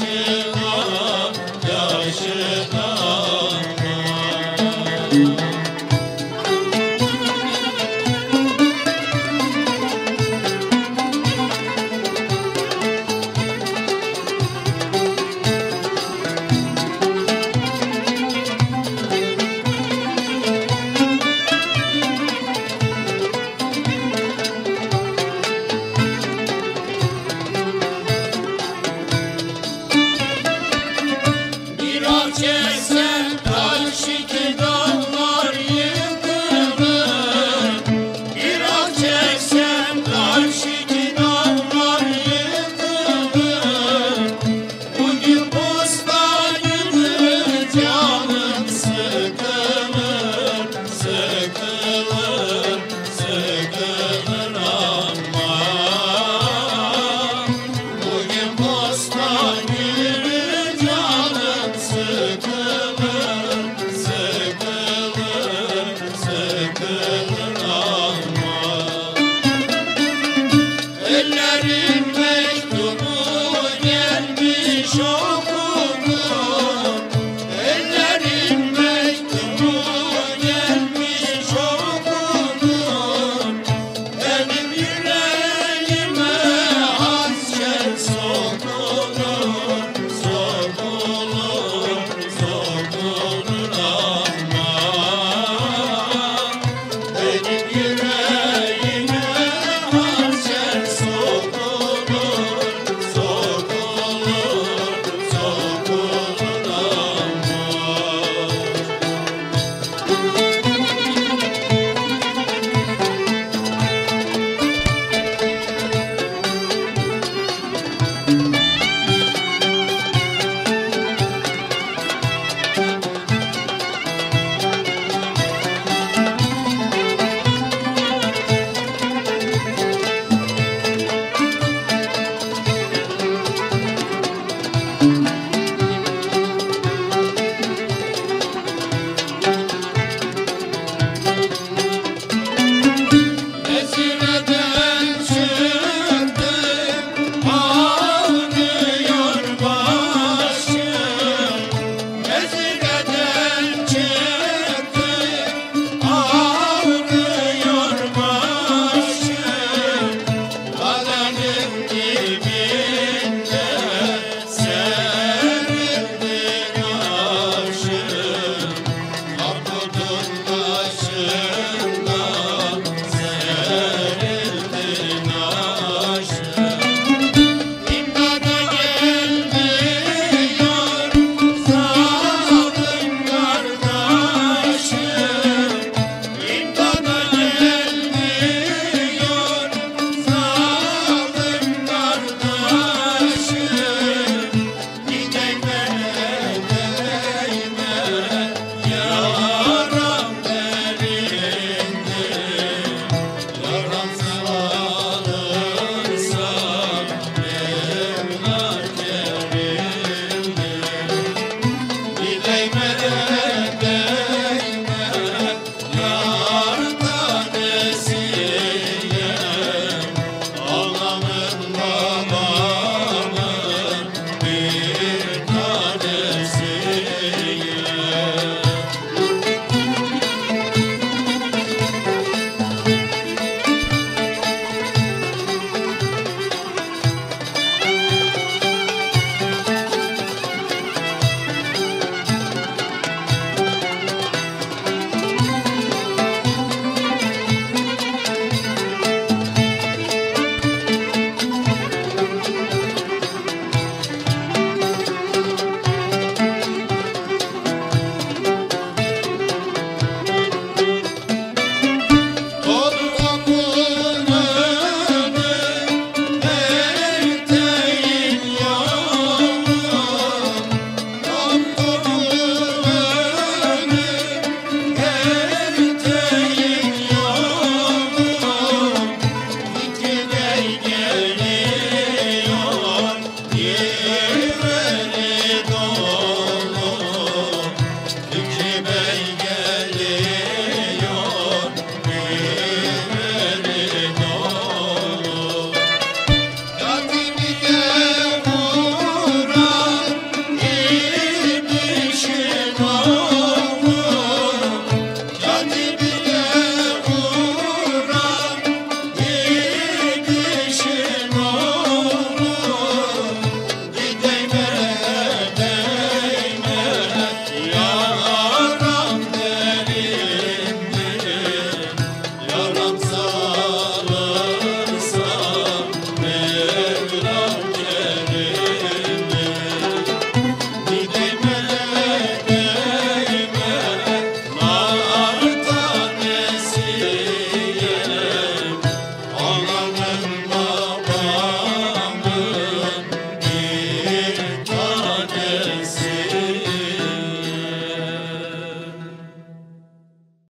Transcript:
Krishna.